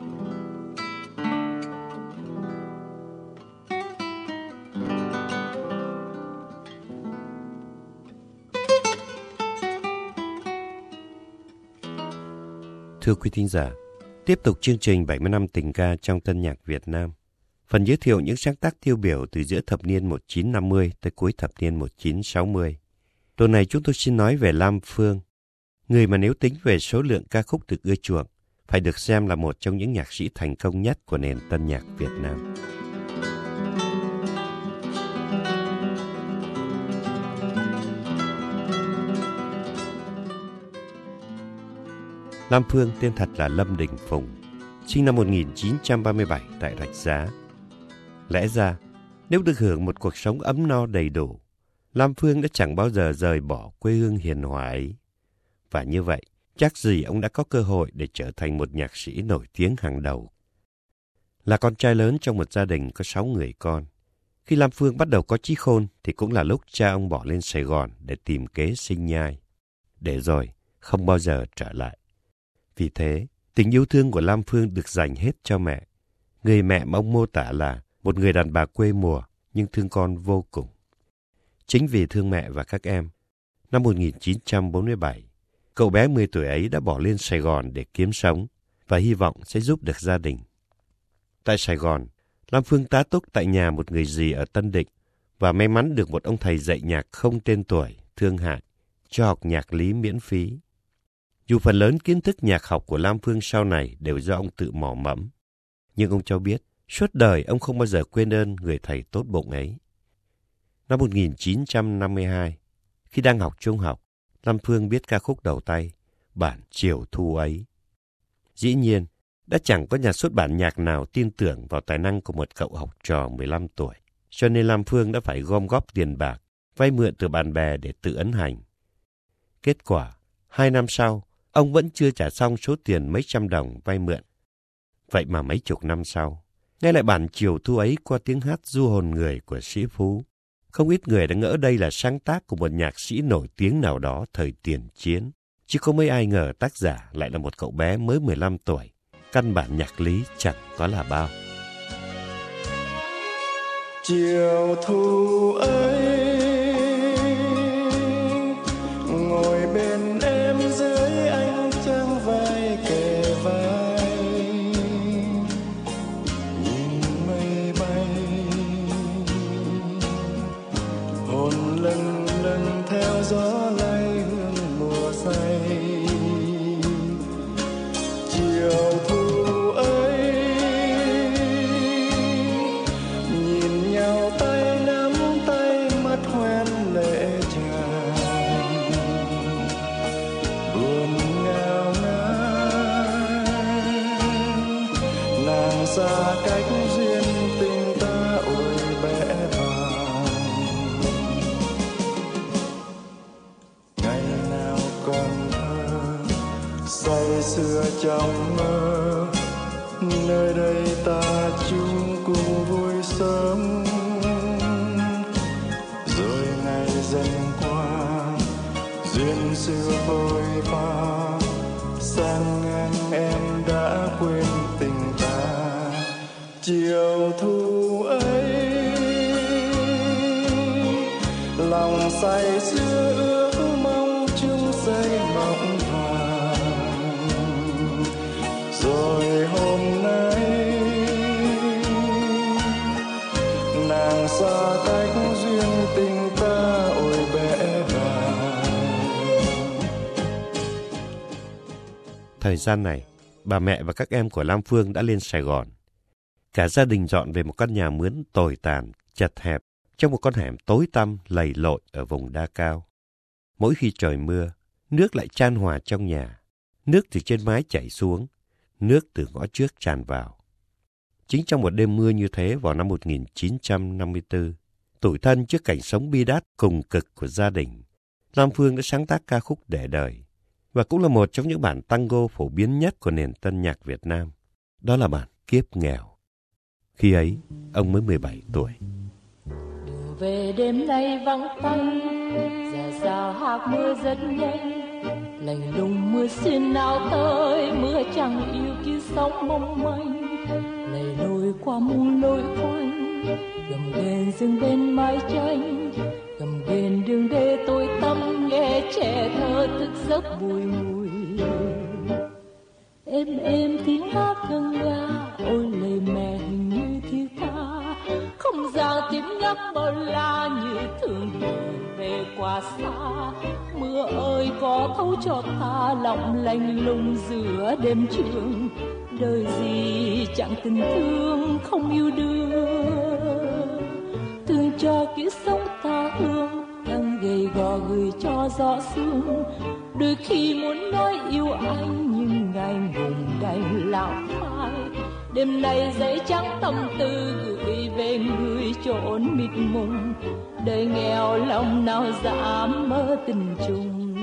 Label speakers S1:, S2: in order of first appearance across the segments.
S1: Thưa quý thính giả, tiếp tục chương trình 70 năm tình ca trong tân nhạc Việt Nam. Phần giới thiệu những sáng tác tiêu biểu từ giữa thập niên 1950 tới cuối thập niên 1960. Tuần này chúng tôi xin nói về Lam Phương, người mà nếu tính về số lượng ca khúc được ưa chuộng, phải được xem là một trong những nhạc sĩ thành công nhất của nền tân nhạc Việt Nam. Lam Phương tên thật là Lâm Đình Phùng, sinh năm 1937 tại Rạch Giá. Lẽ ra, nếu được hưởng một cuộc sống ấm no đầy đủ, Lam Phương đã chẳng bao giờ rời bỏ quê hương hiền hòa ấy. Và như vậy, chắc gì ông đã có cơ hội để trở thành một nhạc sĩ nổi tiếng hàng đầu. Là con trai lớn trong một gia đình có sáu người con. Khi Lam Phương bắt đầu có trí khôn thì cũng là lúc cha ông bỏ lên Sài Gòn để tìm kế sinh nhai. Để rồi, không bao giờ trở lại. Vì thế, tình yêu thương của Lam Phương được dành hết cho mẹ. Người mẹ mà ông mô tả là một người đàn bà quê mùa nhưng thương con vô cùng. Chính vì thương mẹ và các em, năm 1947, cậu bé 10 tuổi ấy đã bỏ lên Sài Gòn để kiếm sống và hy vọng sẽ giúp được gia đình. Tại Sài Gòn, Lam Phương tá túc tại nhà một người dì ở Tân Định và may mắn được một ông thầy dạy nhạc không tên tuổi, thương hại, cho học nhạc lý miễn phí. Dù phần lớn kiến thức nhạc học của Lam Phương sau này đều do ông tự mò mẫm, nhưng ông cho biết suốt đời ông không bao giờ quên ơn người thầy tốt bụng ấy. Năm 1952, khi đang học trung học, Lam Phương biết ca khúc đầu tay, bản Chiều Thu ấy. Dĩ nhiên, đã chẳng có nhà xuất bản nhạc nào tin tưởng vào tài năng của một cậu học trò 15 tuổi, cho nên Lam Phương đã phải gom góp tiền bạc, vay mượn từ bạn bè để tự ấn hành. Kết quả, hai năm sau, ông vẫn chưa trả xong số tiền mấy trăm đồng vay mượn. Vậy mà mấy chục năm sau, nghe lại bản chiều thu ấy qua tiếng hát du hồn người của sĩ Phú, không ít người đã ngỡ đây là sáng tác của một nhạc sĩ nổi tiếng nào đó thời tiền chiến. Chứ không mấy ai ngờ tác giả lại là một cậu bé mới 15 tuổi. Căn bản nhạc lý chẳng có là bao.
S2: Chiều thu ấy ngang em đã quên tình ta. Chiều thu ấy lòng say
S1: Thời gian này, bà mẹ và các em của Lam Phương đã lên Sài Gòn. Cả gia đình dọn về một căn nhà mướn tồi tàn, chật hẹp, trong một con hẻm tối tăm lầy lội ở vùng đa cao. Mỗi khi trời mưa, nước lại tràn hòa trong nhà. Nước từ trên mái chảy xuống, nước từ ngõ trước tràn vào. Chính trong một đêm mưa như thế vào năm 1954, tủi thân trước cảnh sống bi đát cùng cực của gia đình, Lam Phương đã sáng tác ca khúc để đời và cũng là một trong những bản tango phổ biến nhất của nền tân nhạc Việt Nam. Đó là bản Kiếp Nghèo. Khi ấy, ông mới 17 tuổi.
S3: về đêm nay vắng tanh, giờ già hạt mưa rất nhanh, lành lùng mưa xin nào tới mưa chẳng yêu kia sóng mong manh lầy lội qua muôn lối quanh gầm lên dừng bên mái tranh cầm đèn đường đê tôi tâm nghe trẻ thơ thức giấc bùi mùi. Em em tiếng hát ngân nga ôi lời mẹ hình như thiết tha. Không gian tiếng nhắc bao la như thường đường về quá xa. Mưa ơi, có thấu cho ta lòng lạnh lùng giữa đêm trường. Đời gì chẳng tình thương không yêu đương. Thương cho kiếp sống thương đang thân gầy gò gửi cho rõ xương, đôi khi muốn nói yêu anh nhưng ngày ngùng đành lão phai đêm nay giấy trắng tâm tư gửi về người trốn mịt mùng. Đời nghèo lòng nào dám mơ tình chung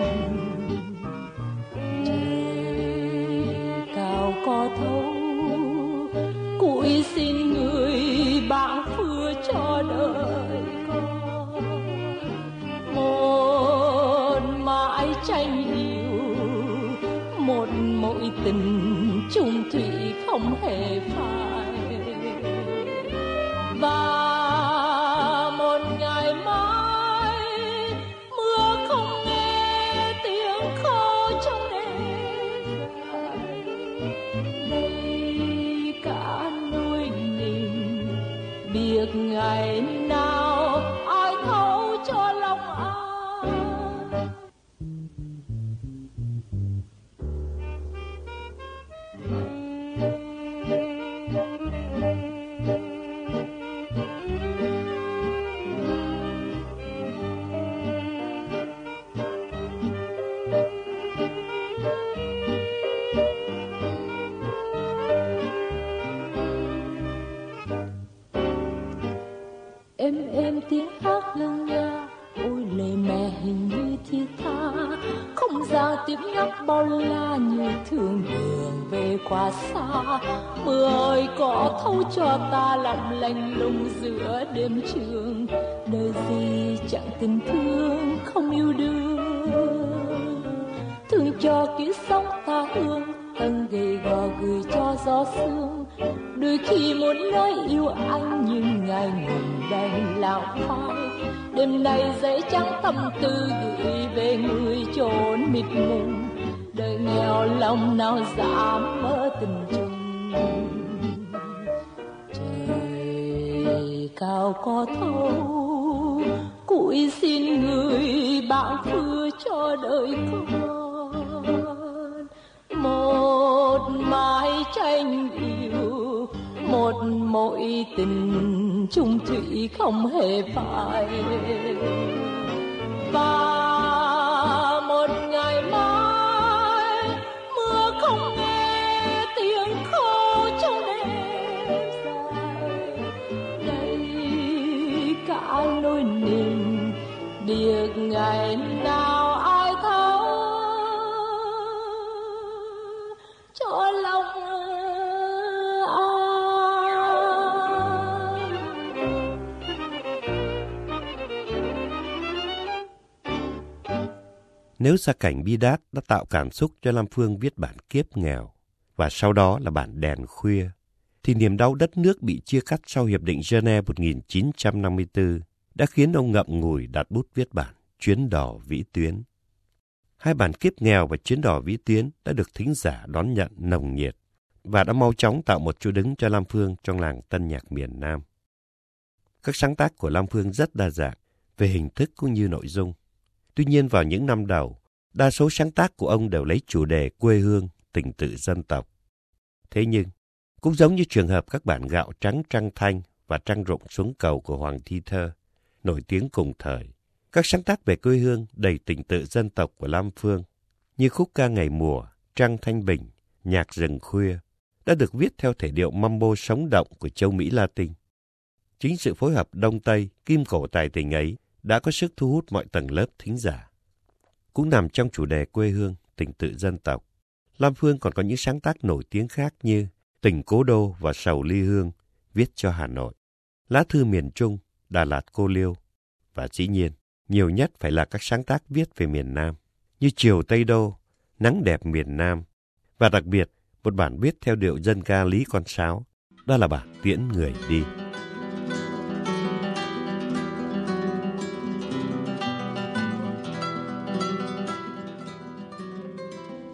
S3: cho ta lặng lành lùng giữa đêm trường. Đời gì chẳng tình thương, không yêu đương. Thương cho kiếp sống ta hương, thân gầy gò gửi cho gió sương. Đôi khi muốn nói yêu anh nhưng ngày ngùng đành lão phai đêm nay giấy trắng tâm tư gửi về người trốn mịt mùng. Đời nghèo lòng nào dám mơ tình trường cao có thâu cụi xin người bạn phưa cho đời con. Một mái tranh yêu một mối tình chung thủy không hề phai. Và nào ai thấu cho lòng
S1: Nếu gia cảnh bi đát đã tạo cảm xúc cho Lam Phương viết bản kiếp nghèo, và sau đó là bản đèn khuya, thì niềm đau đất nước bị chia cắt sau Hiệp định Geneva 1954 đã khiến ông ngậm ngùi đặt bút viết bản. Chuyến đỏ vĩ tuyến. Hai bản kiếp nghèo và Chuyến đỏ vĩ tuyến đã được thính giả đón nhận nồng nhiệt và đã mau chóng tạo một chỗ đứng cho Lam Phương trong làng tân nhạc miền Nam. Các sáng tác của Lam Phương rất đa dạng về hình thức cũng như nội dung. Tuy nhiên vào những năm đầu, đa số sáng tác của ông đều lấy chủ đề quê hương, tình tự dân tộc. Thế nhưng, cũng giống như trường hợp các bản gạo trắng trăng thanh và trăng rụng xuống cầu của Hoàng Thi Thơ, nổi tiếng cùng thời, các sáng tác về quê hương đầy tình tự dân tộc của Lam Phương, như khúc ca ngày mùa, trăng thanh bình, nhạc rừng khuya, đã được viết theo thể điệu mambo sống động của châu Mỹ Latin. Chính sự phối hợp Đông Tây, kim cổ tài tình ấy đã có sức thu hút mọi tầng lớp thính giả. Cũng nằm trong chủ đề quê hương, tình tự dân tộc. Lam Phương còn có những sáng tác nổi tiếng khác như Tình Cố Đô và Sầu Ly Hương, viết cho Hà Nội, Lá Thư Miền Trung, Đà Lạt Cô Liêu, và dĩ nhiên, nhiều nhất phải là các sáng tác viết về miền Nam, như Chiều Tây Đô Nắng đẹp miền Nam và đặc biệt một bản viết theo điệu dân ca Lý Con Sáo. Đó là bản Tiễn Người Đi.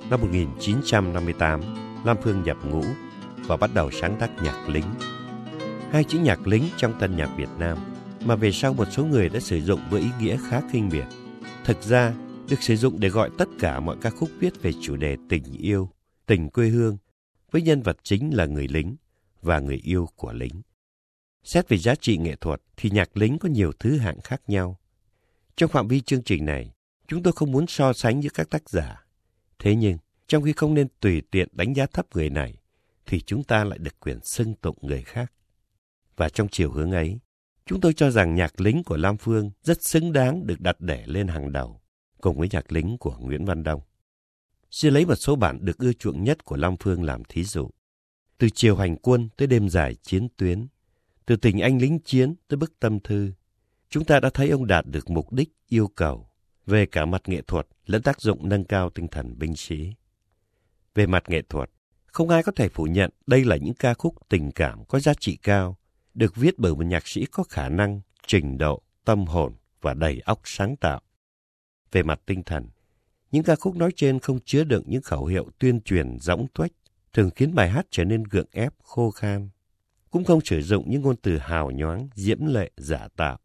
S1: Năm 1958, Lam Phương nhập ngũ và bắt đầu sáng tác nhạc lính. Hai chữ nhạc lính trong tân nhạc Việt Nam mà về sau một số người đã sử dụng với ý nghĩa khá kinh biệt. Thực ra, được sử dụng để gọi tất cả mọi ca khúc viết về chủ đề tình yêu, tình quê hương, với nhân vật chính là người lính và người yêu của lính. Xét về giá trị nghệ thuật thì nhạc lính có nhiều thứ hạng khác nhau. Trong phạm vi chương trình này, chúng tôi không muốn so sánh với các tác giả. Thế nhưng, trong khi không nên tùy tiện đánh giá thấp người này, thì chúng ta lại được quyền xưng tụng người khác. Và trong chiều hướng ấy, chúng tôi cho rằng nhạc lính của Lam Phương rất xứng đáng được đặt để lên hàng đầu, cùng với nhạc lính của Nguyễn Văn Đông. Xin lấy một số bản được ưa chuộng nhất của Lam Phương làm thí dụ. Từ chiều hành quân tới đêm dài chiến tuyến, từ tình anh lính chiến tới bức tâm thư, chúng ta đã thấy ông đạt được mục đích yêu cầu về cả mặt nghệ thuật lẫn tác dụng nâng cao tinh thần binh sĩ. Về mặt nghệ thuật, không ai có thể phủ nhận đây là những ca khúc tình cảm có giá trị cao, được viết bởi một nhạc sĩ có khả năng, trình độ, tâm hồn và đầy óc sáng tạo. Về mặt tinh thần, những ca khúc nói trên không chứa đựng những khẩu hiệu tuyên truyền rỗng tuếch, thường khiến bài hát trở nên gượng ép, khô khan. Cũng không sử dụng những ngôn từ hào nhoáng, diễm lệ, giả tạo.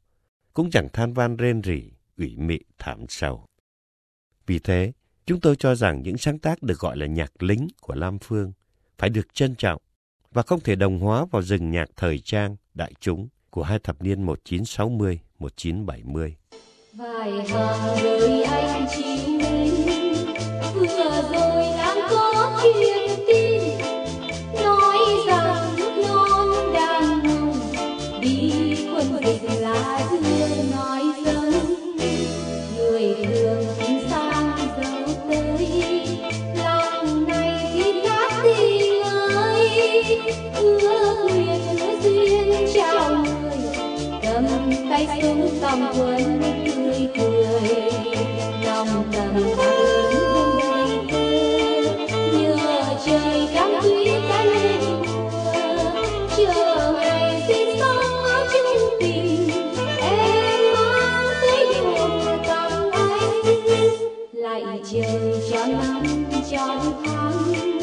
S1: Cũng chẳng than van rên rỉ, ủy mị, thảm sầu. Vì thế, chúng tôi cho rằng những sáng tác được gọi là nhạc lính của Lam Phương phải được trân trọng và không thể đồng hóa vào rừng nhạc thời trang, đại chúng của hai thập niên 1960-1970. Vài hàng đời anh chỉ vừa rồi đang có chuyện tròn tháng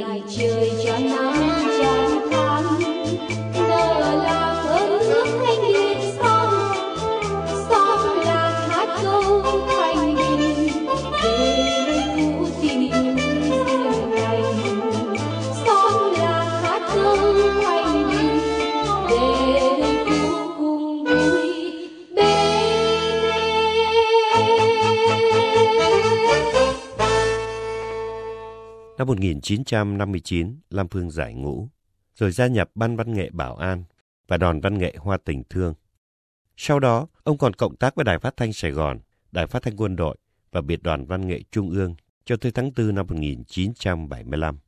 S1: lại chơi cho nàng Năm 1959, Lam Phương giải ngũ, rồi gia nhập Ban Văn nghệ Bảo An và Đoàn Văn nghệ Hoa Tình Thương. Sau đó, ông còn cộng tác với Đài Phát thanh Sài Gòn, Đài Phát thanh Quân đội và Biệt đoàn Văn nghệ Trung ương cho tới tháng 4 năm 1975.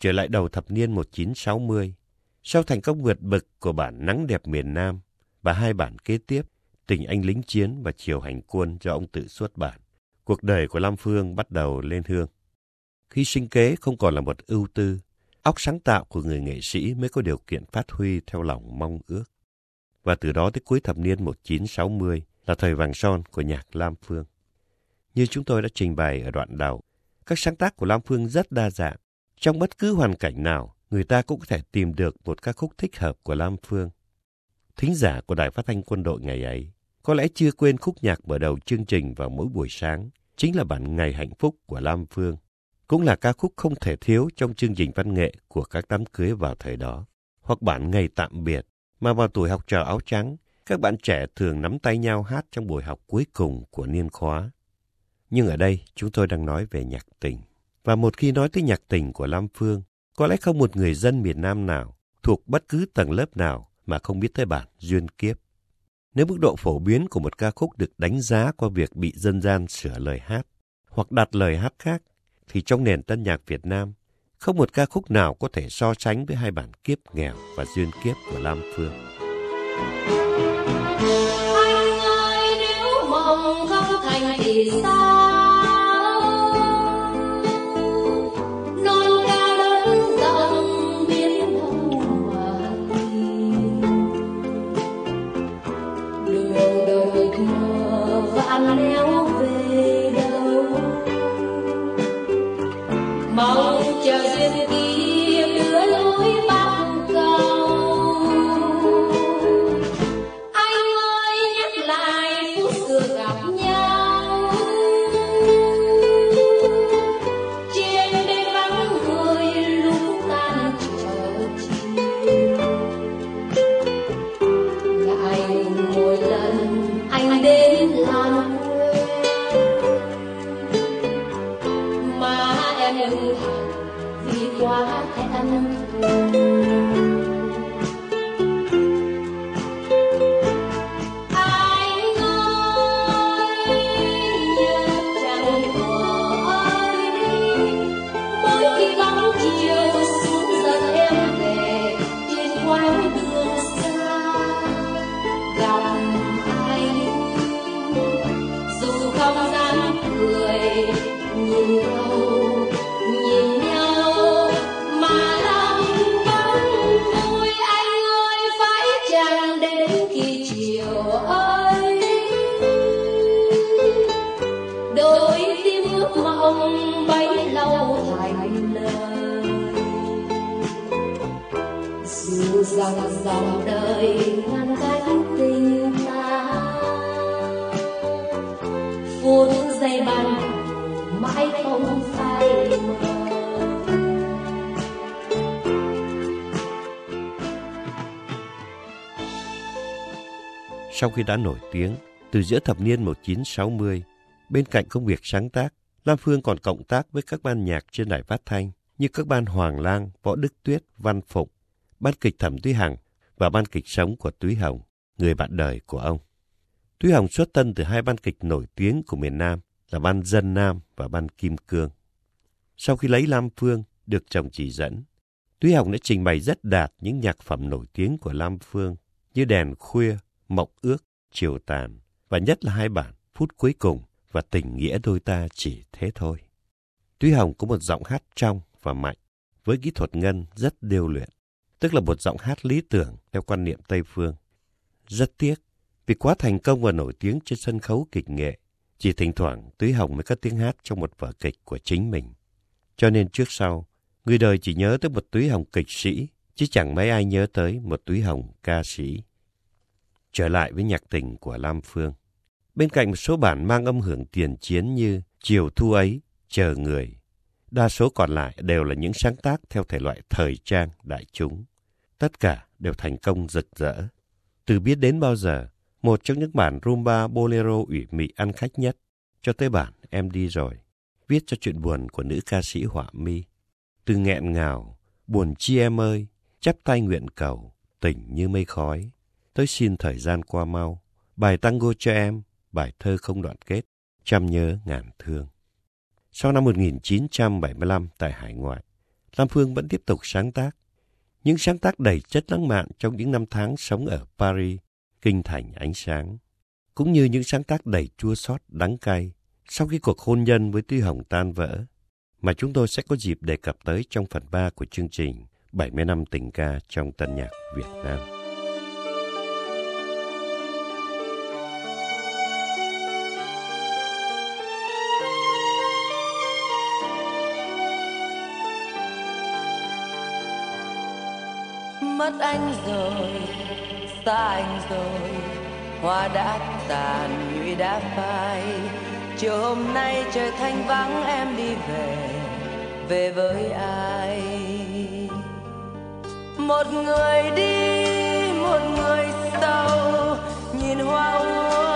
S1: Trở lại đầu thập niên 1960, sau thành công vượt bậc của bản Nắng đẹp miền Nam và hai bản kế tiếp, Tình anh lính chiến và Chiều hành quân do ông tự xuất bản, cuộc đời của Lam Phương bắt đầu lên hương. Khi sinh kế không còn là một ưu tư, óc sáng tạo của người nghệ sĩ mới có điều kiện phát huy theo lòng mong ước. Và từ đó tới cuối thập niên 1960 là thời vàng son của nhạc Lam Phương. Như chúng tôi đã trình bày ở đoạn đầu, các sáng tác của Lam Phương rất đa dạng. Trong bất cứ hoàn cảnh nào, người ta cũng có thể tìm được một ca khúc thích hợp của Lam Phương. Thính giả của Đài Phát thanh Quân đội ngày ấy có lẽ chưa quên khúc nhạc mở đầu chương trình vào mỗi buổi sáng, chính là bản Ngày Hạnh Phúc của Lam Phương cũng là ca khúc không thể thiếu trong chương trình văn nghệ của các đám cưới vào thời đó, hoặc bản ngày tạm biệt mà vào tuổi học trò áo trắng, các bạn trẻ thường nắm tay nhau hát trong buổi học cuối cùng của niên khóa. Nhưng ở đây chúng tôi đang nói về nhạc tình. Và một khi nói tới nhạc tình của Lam Phương, có lẽ không một người dân miền Nam nào thuộc bất cứ tầng lớp nào mà không biết tới bản Duyên Kiếp. Nếu mức độ phổ biến của một ca khúc được đánh giá qua việc bị dân gian sửa lời hát hoặc đặt lời hát khác, thì trong nền tân nhạc Việt Nam, không một ca khúc nào có thể so sánh với hai bản Kiếp Nghèo và Duyên Kiếp của Lam Phương.
S4: Anh ơi nếu mộng không thành thì sao em vì quá em bấy lâu thành lời. Dù rằng dòng đời ngăn cách tình ta phút giây ban mãi không phai
S1: Sau khi đã nổi tiếng, từ giữa thập niên 1960, bên cạnh công việc sáng tác, Lam Phương còn cộng tác với các ban nhạc trên đài phát thanh như các ban Hoàng Lang, Võ Đức Tuyết, Văn Phụng, ban kịch Thẩm Thúy Hằng và ban kịch sống của Túy Hồng, người bạn đời của ông. Túy Hồng xuất thân từ hai ban kịch nổi tiếng của miền Nam là ban Dân Nam và ban Kim Cương. Sau khi lấy Lam Phương được chồng chỉ dẫn, Túy Hồng đã trình bày rất đạt những nhạc phẩm nổi tiếng của Lam Phương như Đèn Khuya, Mộng Ước, Chiều Tàn và nhất là hai bản Phút Cuối Cùng và Tình Nghĩa Đôi Ta Chỉ Thế Thôi. Túy Hồng có một giọng hát trong và mạnh với kỹ thuật ngân rất điêu luyện tức là một giọng hát lý tưởng theo quan niệm Tây Phương. Rất tiếc, vì quá thành công và nổi tiếng trên sân khấu kịch nghệ, chỉ thỉnh thoảng Túy Hồng mới có tiếng hát trong một vở kịch của chính mình. Cho nên trước sau, người đời chỉ nhớ tới một Túy Hồng kịch sĩ, chứ chẳng mấy ai nhớ tới một Túy Hồng ca sĩ. Trở lại với nhạc tình của Lam Phương. Bên cạnh một số bản mang âm hưởng tiền chiến như Chiều thu ấy, Chờ người, Đa số còn lại đều là những sáng tác theo thể loại thời trang đại chúng. Tất cả đều thành công rực rỡ. Từ biết đến bao giờ, một trong những bản rumba bolero ủy mị ăn khách nhất, cho tới bản Em đi rồi, viết cho chuyện buồn của nữ ca sĩ Họa Mi. Từ nghẹn ngào, buồn chi em ơi, chắp tay nguyện cầu, tỉnh như mây khói, tới xin thời gian qua mau, bài tango cho em, bài thơ không đoạn kết, trăm nhớ ngàn thương. Sau năm 1975 tại hải ngoại, Lam Phương vẫn tiếp tục sáng tác. Những sáng tác đầy chất lãng mạn trong những năm tháng sống ở Paris, kinh thành ánh sáng. Cũng như những sáng tác đầy chua xót đắng cay sau khi cuộc hôn nhân với Tuy Hồng tan vỡ, mà chúng tôi sẽ có dịp đề cập tới trong phần 3 của chương trình 70 năm tình ca trong tân nhạc Việt Nam.
S5: Anh rồi, xa anh rồi. Hoa đã tàn nhụy đã phai. Chiều hôm nay trời thanh vắng, em đi về về với ai? Một người đi, một người sau. Nhìn hoa úa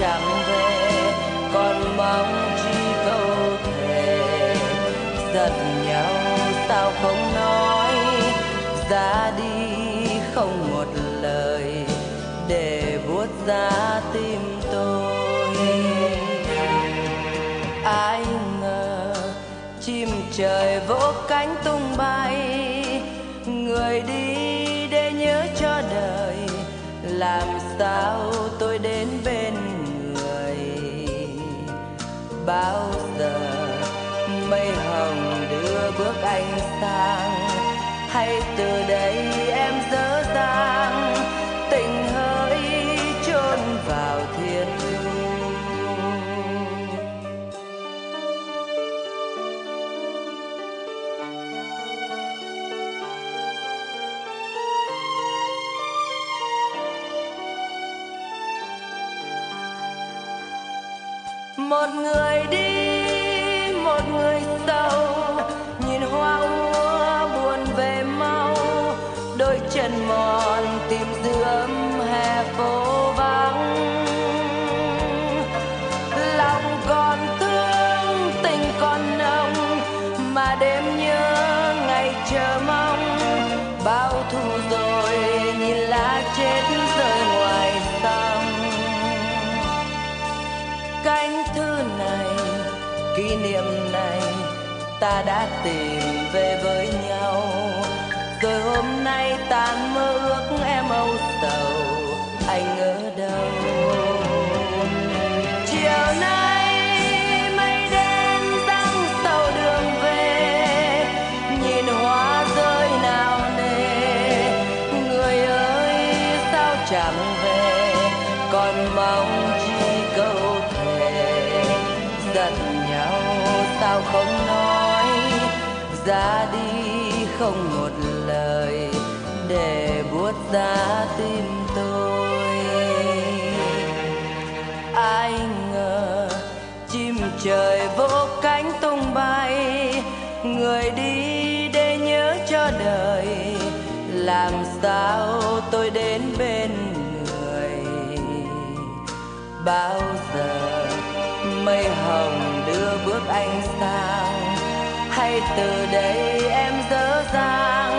S5: chẳng về còn mong chi câu thề giận nhau sao không nói, ra đi không một lời, để buốt giá tim tôi. Ai ngờ chim trời vỗ cánh tung bay, người đi để nhớ cho đời. Làm sao tôi đến bao giờ. Mây hồng đưa bước anh sang hay từ đây em dở dang. Tình hỡi chôn vào thiên đường kỷ niệm này ta đã tìm về với nhau. Rồi hôm nay tan mơ không một lời để buốt giá tim tôi. Ai ngờ chim trời vỗ cánh tung bay, người đi để nhớ cho đời. Làm sao tôi đến bên người? Bao giờ mây hồng đưa bước anh sang? Hay từ đây em dở dang